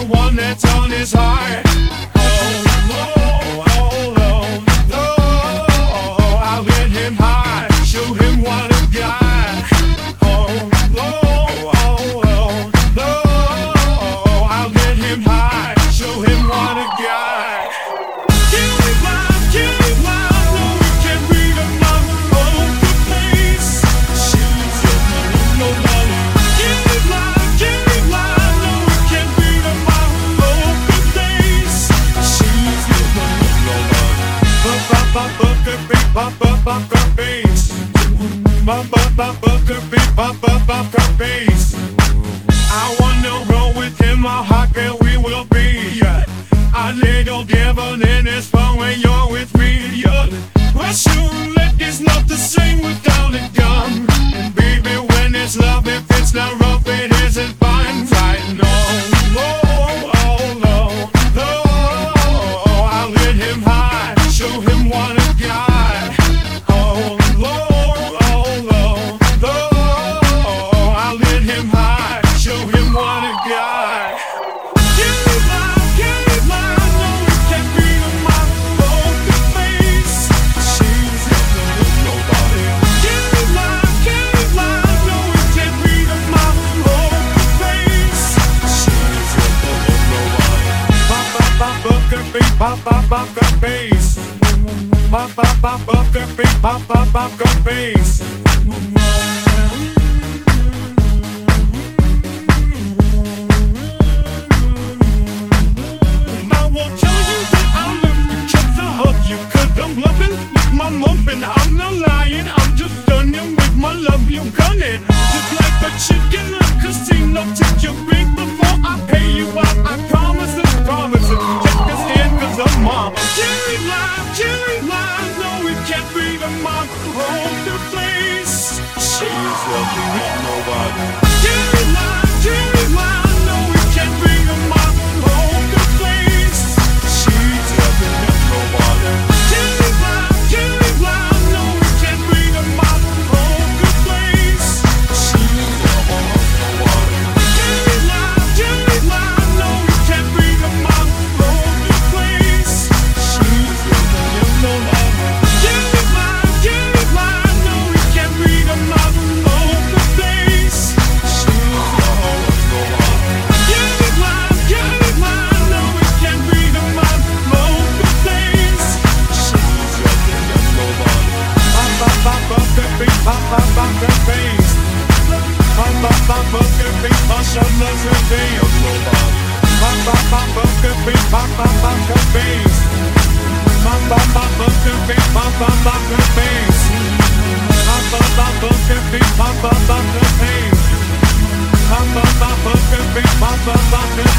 the one that's on his heart. I wanna bop bop bop bop bop bop bop bop bop bop nothing like my muffin. I'm not lying, I'm just stunning with my love, you gunning. Just like a chicken in a casino, take your ring before I pay you out. I promise and promise it. Take this cause I'm mama. Cherry lime, cherry lime, no, it can't be the mom. Hold the place. She's lovely with nobody. Maşallah köpeğim Bak bak bak bak köpeğim Bak bak bak